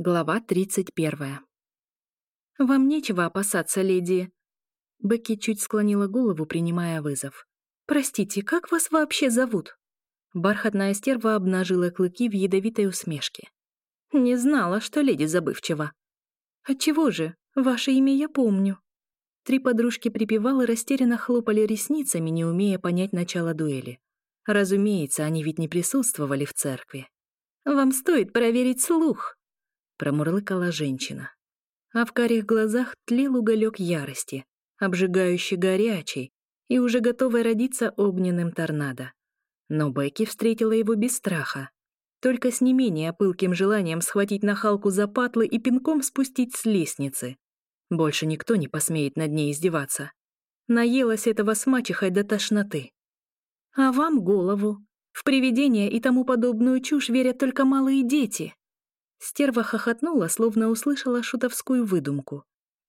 Глава 31. «Вам нечего опасаться, леди». Бекки чуть склонила голову, принимая вызов. «Простите, как вас вообще зовут?» Бархатная стерва обнажила клыки в ядовитой усмешке. «Не знала, что леди забывчива». «Отчего же? Ваше имя я помню». Три подружки припевала, растерянно хлопали ресницами, не умея понять начало дуэли. Разумеется, они ведь не присутствовали в церкви. «Вам стоит проверить слух», промурлыкала женщина. А в карих глазах тлел уголек ярости, обжигающий горячий и уже готовый родиться огненным торнадо. Но Бекки встретила его без страха, только с не менее пылким желанием схватить нахалку за патлы и пинком спустить с лестницы. Больше никто не посмеет над ней издеваться. Наелась этого с мачехой до тошноты. А вам голову. В привидения и тому подобную чушь верят только малые дети. Стерва хохотнула, словно услышала шутовскую выдумку.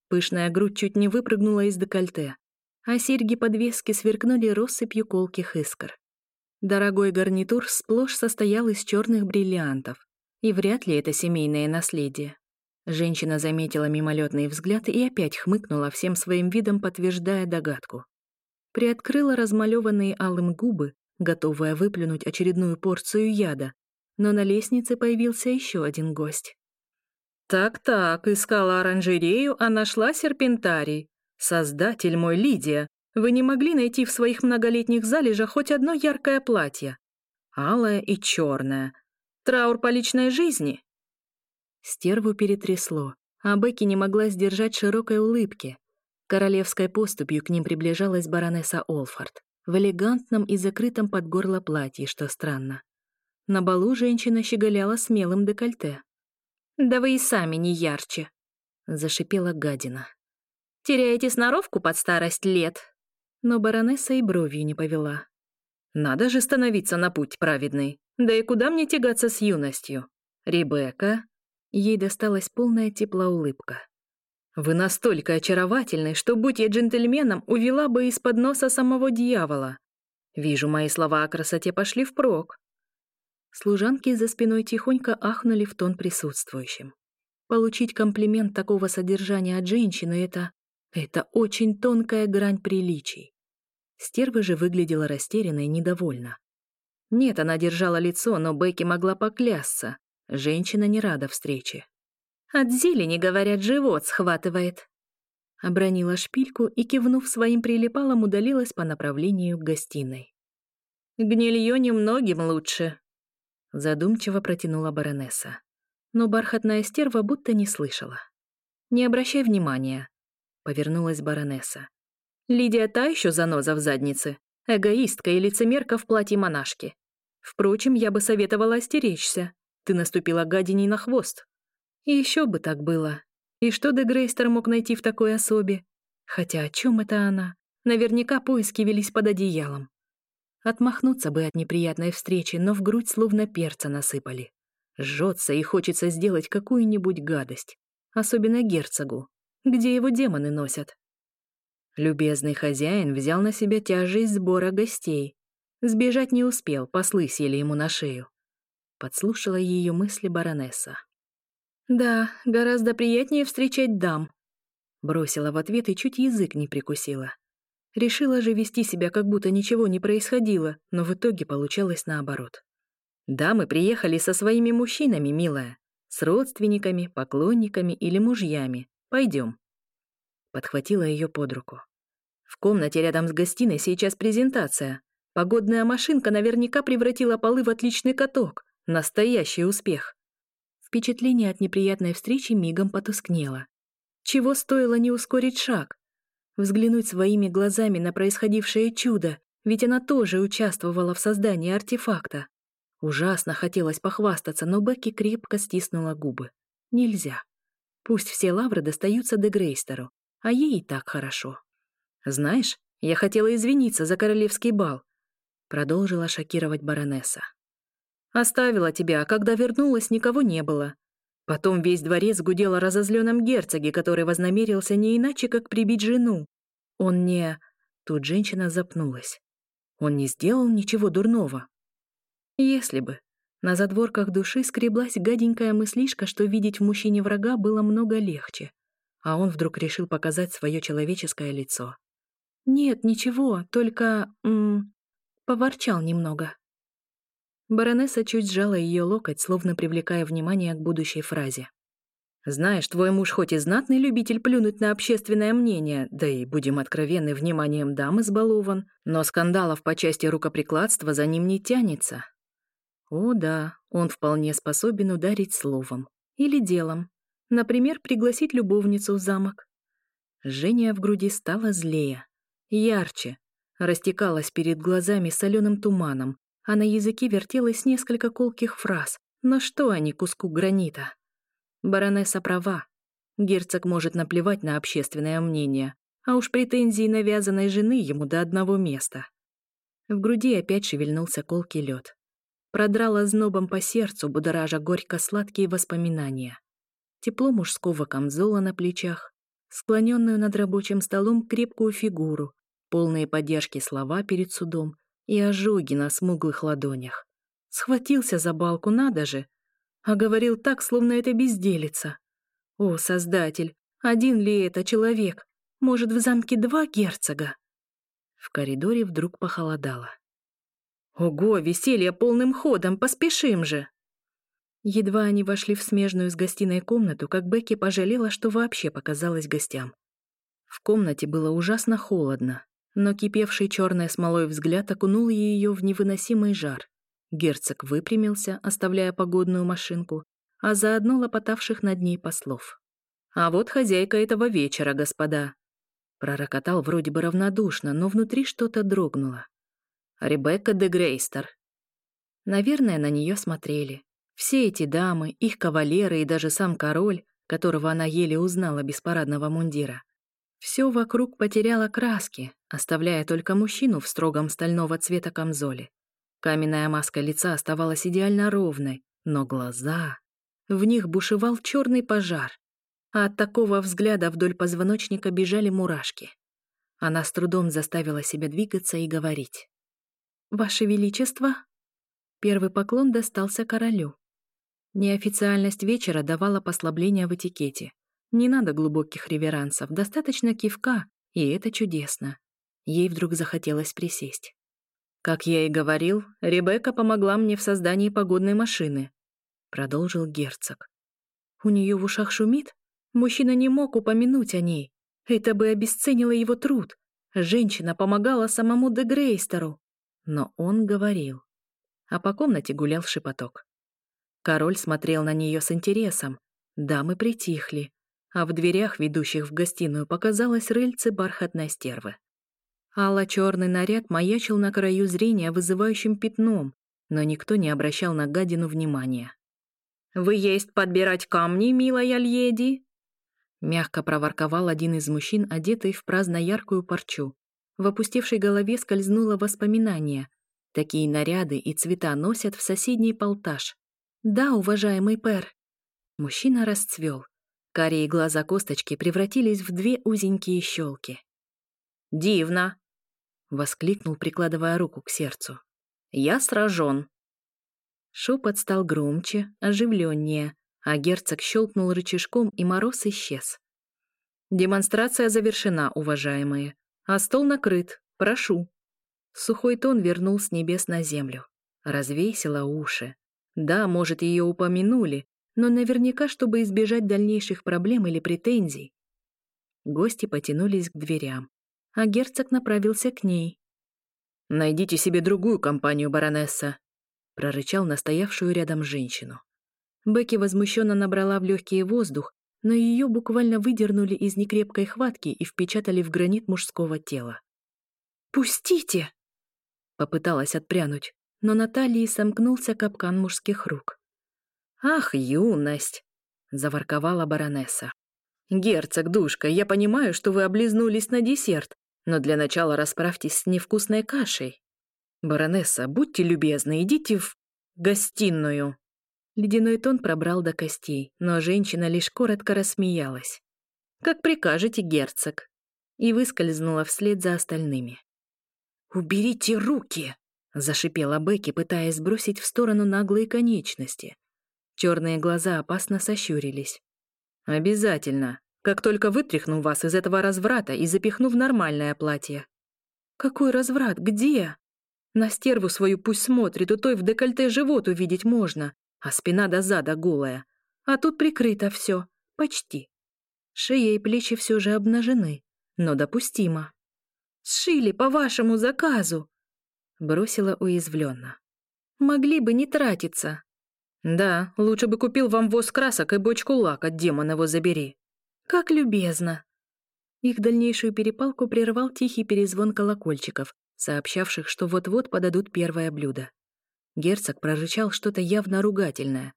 Пышная грудь чуть не выпрыгнула из декольте, а серьги-подвески сверкнули россыпью колких искр. Дорогой гарнитур сплошь состоял из черных бриллиантов, и вряд ли это семейное наследие. Женщина заметила мимолетный взгляд и опять хмыкнула всем своим видом, подтверждая догадку. Приоткрыла размалеванные алым губы, готовая выплюнуть очередную порцию яда, но на лестнице появился еще один гость. «Так-так, искала оранжерею, а нашла серпентарий. Создатель мой, Лидия, вы не могли найти в своих многолетних залежах хоть одно яркое платье? Алое и черное. Траур по личной жизни?» Стерву перетрясло, а Бекки не могла сдержать широкой улыбки. Королевской поступью к ним приближалась баронесса Олфорд в элегантном и закрытом под горло платье, что странно. На балу женщина щеголяла смелым декольте. «Да вы и сами не ярче», — зашипела гадина. «Теряете сноровку под старость лет?» Но баронесса и бровью не повела. «Надо же становиться на путь праведный. Да и куда мне тягаться с юностью? Ребекка?» Ей досталась полная тепла улыбка. «Вы настолько очаровательны, что, будь я джентльменом, увела бы из-под носа самого дьявола. Вижу, мои слова о красоте пошли впрок. Служанки за спиной тихонько ахнули в тон присутствующим. Получить комплимент такого содержания от женщины — это... это очень тонкая грань приличий. Стерва же выглядела растерянной, и недовольна. Нет, она держала лицо, но Бекки могла поклясться. Женщина не рада встрече. «От зелени, говорят, живот схватывает», обронила шпильку и, кивнув своим прилипалом, удалилась по направлению к гостиной. «Гнилье немногим лучше», — задумчиво протянула баронесса. Но бархатная стерва будто не слышала. «Не обращай внимания», — повернулась баронесса. «Лидия та еще заноза в заднице, эгоистка и лицемерка в платье монашки. Впрочем, я бы советовала остеречься. Ты наступила гадине на хвост. И еще бы так было. И что Дегрейстер мог найти в такой особе? Хотя о чем это она? Наверняка поиски велись под одеялом. Отмахнуться бы от неприятной встречи, но в грудь словно перца насыпали. Жжется и хочется сделать какую-нибудь гадость. Особенно герцогу. Где его демоны носят? Любезный хозяин взял на себя тяжесть сбора гостей. Сбежать не успел, послы сели ему на шею. Подслушала ее мысли баронесса. «Да, гораздо приятнее встречать дам», — бросила в ответ и чуть язык не прикусила. Решила же вести себя, как будто ничего не происходило, но в итоге получалось наоборот. Да, мы приехали со своими мужчинами, милая. С родственниками, поклонниками или мужьями. Пойдем. Подхватила ее под руку. В комнате рядом с гостиной сейчас презентация. Погодная машинка наверняка превратила полы в отличный каток. Настоящий успех. Впечатление от неприятной встречи мигом потускнело. Чего стоило не ускорить шаг? взглянуть своими глазами на происходившее чудо, ведь она тоже участвовала в создании артефакта. Ужасно хотелось похвастаться, но Бекки крепко стиснула губы. Нельзя. Пусть все лавры достаются де Грейстеру, а ей и так хорошо. «Знаешь, я хотела извиниться за королевский бал», — продолжила шокировать баронесса. «Оставила тебя, а когда вернулась, никого не было. Потом весь дворец гудел о разозленном герцоге, который вознамерился не иначе, как прибить жену. Он не... Тут женщина запнулась. Он не сделал ничего дурного. Если бы. На задворках души скреблась гаденькая мыслишка, что видеть в мужчине врага было много легче. А он вдруг решил показать свое человеческое лицо. «Нет, ничего, только... М -м, поворчал немного». Баронесса чуть сжала ее локоть, словно привлекая внимание к будущей фразе. «Знаешь, твой муж хоть и знатный любитель плюнуть на общественное мнение, да и, будем откровенны, вниманием дам избалован, но скандалов по части рукоприкладства за ним не тянется». «О да, он вполне способен ударить словом. Или делом. Например, пригласить любовницу в замок». Женя в груди стала злее, ярче, растекалась перед глазами соленым туманом, а на языке вертелось несколько колких фраз, на что они куску гранита. Баронесса права. Герцог может наплевать на общественное мнение, а уж претензии навязанной жены ему до одного места. В груди опять шевельнулся колкий лед. Продрала знобом по сердцу, будоража горько-сладкие воспоминания. Тепло мужского камзола на плечах, склоненную над рабочим столом крепкую фигуру, полные поддержки слова перед судом, и ожоги на смуглых ладонях. Схватился за балку, надо же. А говорил так, словно это безделица. О, Создатель, один ли это человек? Может, в замке два герцога? В коридоре вдруг похолодало. «Ого, веселье полным ходом, поспешим же!» Едва они вошли в смежную с гостиной комнату, как Бекки пожалела, что вообще показалась гостям. В комнате было ужасно холодно но кипевший черной смолой взгляд окунул ее в невыносимый жар. Герцог выпрямился, оставляя погодную машинку, а заодно лопотавших над ней послов. «А вот хозяйка этого вечера, господа!» Пророкотал вроде бы равнодушно, но внутри что-то дрогнуло. «Ребекка де Грейстер». Наверное, на нее смотрели. Все эти дамы, их кавалеры и даже сам король, которого она еле узнала без парадного мундира. Все вокруг потеряло краски, оставляя только мужчину в строгом стального цвета камзоле. Каменная маска лица оставалась идеально ровной, но глаза... В них бушевал черный пожар, а от такого взгляда вдоль позвоночника бежали мурашки. Она с трудом заставила себя двигаться и говорить. «Ваше Величество!» Первый поклон достался королю. Неофициальность вечера давала послабление в этикете. Не надо глубоких реверансов, достаточно кивка, и это чудесно. Ей вдруг захотелось присесть. «Как я и говорил, Ребекка помогла мне в создании погодной машины», — продолжил герцог. «У нее в ушах шумит? Мужчина не мог упомянуть о ней. Это бы обесценило его труд. Женщина помогала самому Дегрейстеру». Но он говорил. А по комнате гулял шепоток. Король смотрел на нее с интересом. Дамы притихли, а в дверях, ведущих в гостиную, показалось рыльце бархатной стервы. Алла черный наряд маячил на краю зрения вызывающим пятном, но никто не обращал на гадину внимания. «Вы есть подбирать камни, милая леди?» Мягко проворковал один из мужчин, одетый в праздно-яркую парчу. В опустевшей голове скользнуло воспоминание. Такие наряды и цвета носят в соседний полтаж. «Да, уважаемый пэр». Мужчина расцвел. Карие глаза косточки превратились в две узенькие щелки. «Дивно! Воскликнул, прикладывая руку к сердцу. «Я сражен!» Шепот стал громче, оживленнее, а герцог щелкнул рычажком, и мороз исчез. «Демонстрация завершена, уважаемые, а стол накрыт. Прошу!» Сухой тон вернул с небес на землю. Развесила уши. Да, может, ее упомянули, но наверняка, чтобы избежать дальнейших проблем или претензий. Гости потянулись к дверям а герцог направился к ней. «Найдите себе другую компанию, баронесса», — прорычал настоявшую рядом женщину. Бекки возмущенно набрала в легкие воздух, но ее буквально выдернули из некрепкой хватки и впечатали в гранит мужского тела. «Пустите!» Попыталась отпрянуть, но на талии сомкнулся капкан мужских рук. «Ах, юность!» — заворковала баронесса. «Герцог, душка, я понимаю, что вы облизнулись на десерт, но для начала расправьтесь с невкусной кашей. Баронесса, будьте любезны, идите в гостиную». Ледяной тон пробрал до костей, но женщина лишь коротко рассмеялась. «Как прикажете, герцог», и выскользнула вслед за остальными. «Уберите руки!» — зашипела Бекки, пытаясь сбросить в сторону наглые конечности. Черные глаза опасно сощурились. «Обязательно!» Как только вытряхну вас из этого разврата и запихну в нормальное платье. Какой разврат? Где? На стерву свою пусть смотрит, у той в декольте живот увидеть можно, а спина до зада голая. А тут прикрыто все. Почти. Шея и плечи все же обнажены, но допустимо. «Сшили по вашему заказу!» Бросила уязвленно. «Могли бы не тратиться». «Да, лучше бы купил вам воз красок и бочку лака, демон его забери», как любезно!» Их дальнейшую перепалку прервал тихий перезвон колокольчиков, сообщавших, что вот-вот подадут первое блюдо. Герцог прорычал что-то явно ругательное.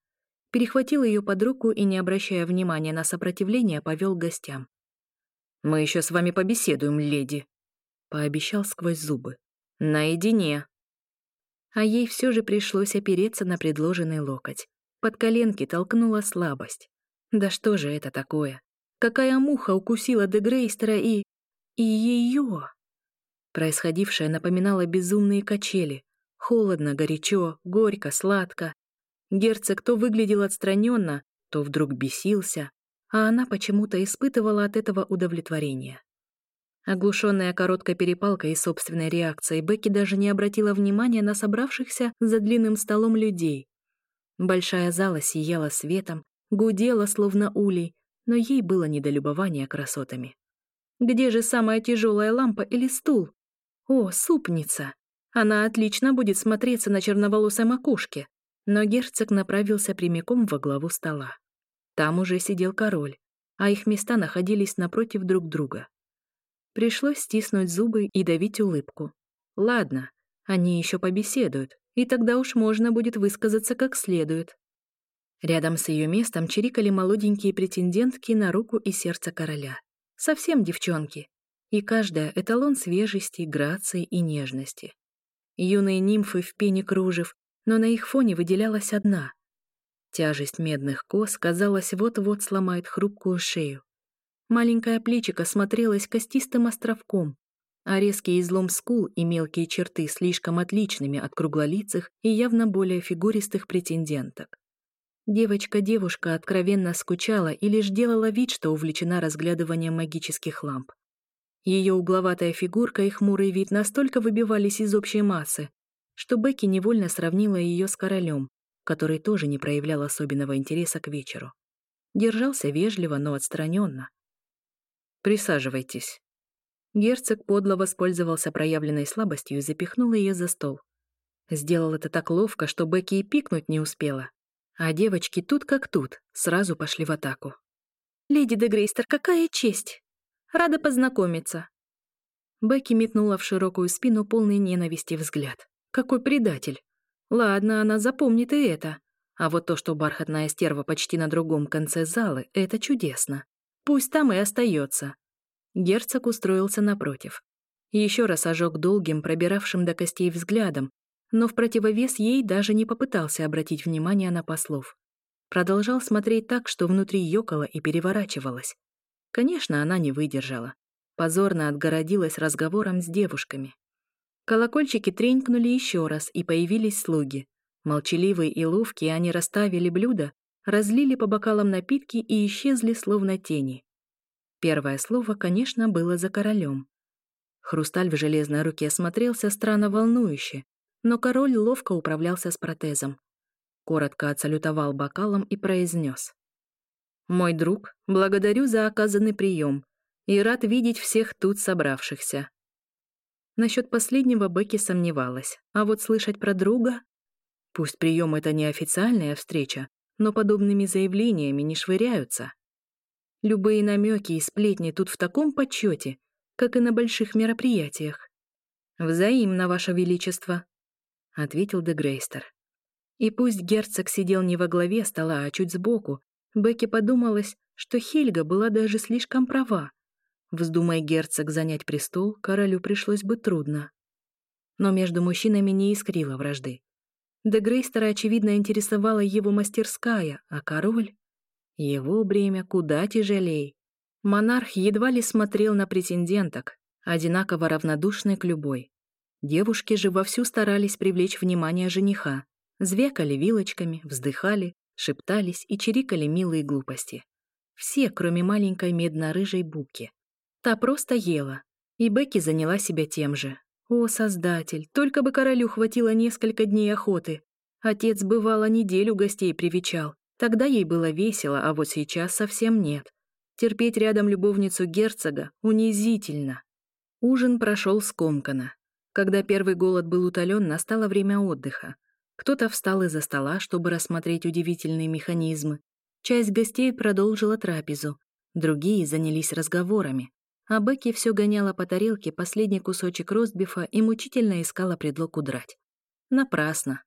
Перехватил ее под руку и, не обращая внимания на сопротивление, повел к гостям. «Мы еще с вами побеседуем, леди», — пообещал сквозь зубы. «Наедине». А ей все же пришлось опереться на предложенный локоть. Под коленки толкнула слабость. «Да что же это такое?» Какая муха укусила Дегрейстера и... и ее? Происходившее напоминало безумные качели. Холодно, горячо, горько, сладко. Герцог то выглядел отстраненно, то вдруг бесился, а она почему-то испытывала от этого удовлетворение. Оглушенная короткой перепалкой и собственной реакцией, Бекки даже не обратила внимания на собравшихся за длинным столом людей. Большая зала сияла светом, гудела, словно улей, но ей было не до любования красотами. «Где же самая тяжелая лампа или стул? О, супница! Она отлично будет смотреться на черноволосой макушке!» Но герцог направился прямиком во главу стола. Там уже сидел король, а их места находились напротив друг друга. Пришлось стиснуть зубы и давить улыбку. «Ладно, они еще побеседуют, и тогда уж можно будет высказаться как следует, Рядом с ее местом чирикали молоденькие претендентки на руку и сердце короля. Совсем девчонки. И каждая — эталон свежести, грации и нежности. Юные нимфы в пене кружев, но на их фоне выделялась одна. Тяжесть медных кос, казалось, вот-вот сломает хрупкую шею. Маленькое плечико смотрелось костистым островком, а резкий излом скул и мелкие черты слишком отличными от круглолицых и явно более фигуристых претенденток. Девочка девушка откровенно скучала и лишь делала вид, что увлечена разглядыванием магических ламп. Ее угловатая фигурка и хмурый вид настолько выбивались из общей массы, что Бекки невольно сравнила ее с королем, который тоже не проявлял особенного интереса к вечеру. Держался вежливо, но отстраненно. «Присаживайтесь». Герцог подло воспользовался проявленной слабостью и запихнул ее за стол. Сделал это так ловко, что Бекки и пикнуть не успела. А девочки тут как тут, сразу пошли в атаку. «Леди де Грейстер, какая честь! Рада познакомиться!» Бекки метнула в широкую спину полный ненависти взгляд. «Какой предатель! Ладно, она запомнит и это. А вот то, что бархатная стерва почти на другом конце залы, это чудесно. Пусть там и остается. Герцог устроился напротив. Еще раз ожег долгим, пробиравшим до костей взглядом, но в противовес ей даже не попытался обратить внимание на послов. Продолжал смотреть так, что внутри ёкало и переворачивалось. Конечно, она не выдержала. Позорно отгородилась разговором с девушками. Колокольчики тренькнули еще раз, и появились слуги. Молчаливые и ловкие они расставили блюда, разлили по бокалам напитки и исчезли словно тени. Первое слово, конечно, было за королем. Хрусталь в железной руке смотрелся странно волнующе, но король ловко управлялся с протезом. Коротко отсалютовал бокалом и произнес. «Мой друг, благодарю за оказанный прием и рад видеть всех тут собравшихся». Насчет последнего Бекки сомневалась, а вот слышать про друга... Пусть прием это не официальная встреча, но подобными заявлениями не швыряются. Любые намеки и сплетни тут в таком почете, как и на больших мероприятиях. «Взаимно, Ваше Величество», — ответил Дегрейстер. И пусть герцог сидел не во главе стола, а чуть сбоку, Бекке подумалось, что Хельга была даже слишком права. Вздумая герцог занять престол, королю пришлось бы трудно. Но между мужчинами не искрило вражды. Де Грейстера, очевидно, интересовала его мастерская, а король... Его бремя куда тяжелей. Монарх едва ли смотрел на претенденток, одинаково равнодушный к любой. Девушки же вовсю старались привлечь внимание жениха, звякали вилочками, вздыхали, шептались и чирикали милые глупости. Все, кроме маленькой медно-рыжей Буки. Та просто ела, и Бекки заняла себя тем же. О, Создатель, только бы королю хватило несколько дней охоты. Отец, бывало, неделю гостей привечал. Тогда ей было весело, а вот сейчас совсем нет. Терпеть рядом любовницу герцога унизительно. Ужин прошел скомканно. Когда первый голод был утолен, настало время отдыха. Кто-то встал из-за стола, чтобы рассмотреть удивительные механизмы. Часть гостей продолжила трапезу, другие занялись разговорами. А Бекки все гоняла по тарелке последний кусочек ростбифа и мучительно искала предлог удрать. Напрасно.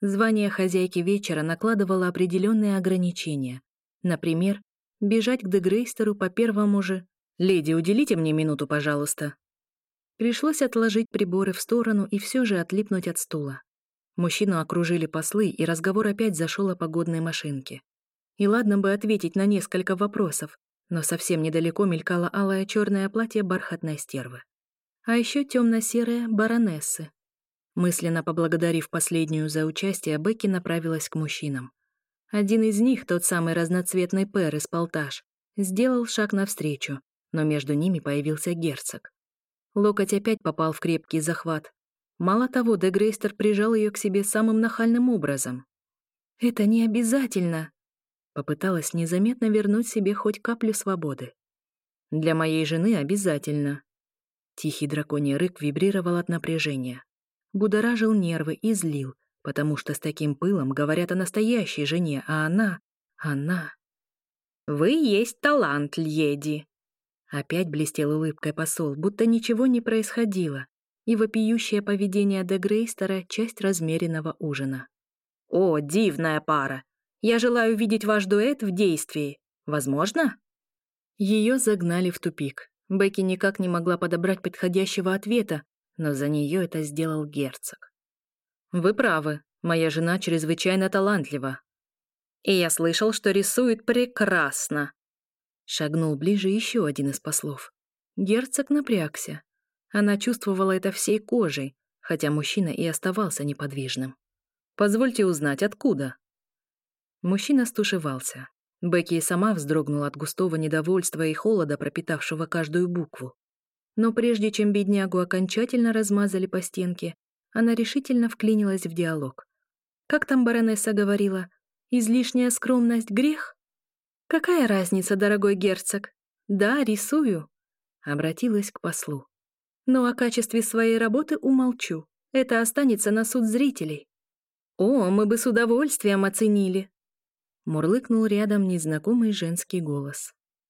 Звание хозяйки вечера накладывало определенные ограничения. Например, бежать к Дегрейстеру по первому же «Леди, уделите мне минуту, пожалуйста», Пришлось отложить приборы в сторону и все же отлипнуть от стула. Мужчину окружили послы, и разговор опять зашел о погодной машинке. И ладно бы ответить на несколько вопросов, но совсем недалеко мелькало алое черное платье бархатной стервы. А еще темно-серое баронессы. Мысленно поблагодарив последнюю за участие, Бекки направилась к мужчинам. Один из них, тот самый разноцветный пэр из Полтаж, сделал шаг навстречу, но между ними появился герцог. Локоть опять попал в крепкий захват. Мало того, Дегрейстер прижал ее к себе самым нахальным образом. «Это не обязательно!» Попыталась незаметно вернуть себе хоть каплю свободы. «Для моей жены обязательно!» Тихий драконий рык вибрировал от напряжения. Будоражил нервы и злил, потому что с таким пылом говорят о настоящей жене, а она... она... «Вы есть талант, леди!» Опять блестел улыбкой посол, будто ничего не происходило, и вопиющее поведение де Грейстера — часть размеренного ужина. «О, дивная пара! Я желаю видеть ваш дуэт в действии. Возможно?» Ее загнали в тупик. Бекки никак не могла подобрать подходящего ответа, но за нее это сделал герцог. «Вы правы, моя жена чрезвычайно талантлива». «И я слышал, что рисует прекрасно», Шагнул ближе еще один из послов. Герцог напрягся. Она чувствовала это всей кожей, хотя мужчина и оставался неподвижным. «Позвольте узнать, откуда?» Мужчина стушевался. Бекки сама вздрогнула от густого недовольства и холода, пропитавшего каждую букву. Но прежде чем беднягу окончательно размазали по стенке, она решительно вклинилась в диалог. «Как там баронесса говорила? Излишняя скромность — грех?» Какая разница, дорогой герцог? Да, рисую. Обратилась к послу. Но о качестве своей работы умолчу. Это останется на суд зрителей. О, мы бы с удовольствием оценили. Мурлыкнул рядом незнакомый женский голос.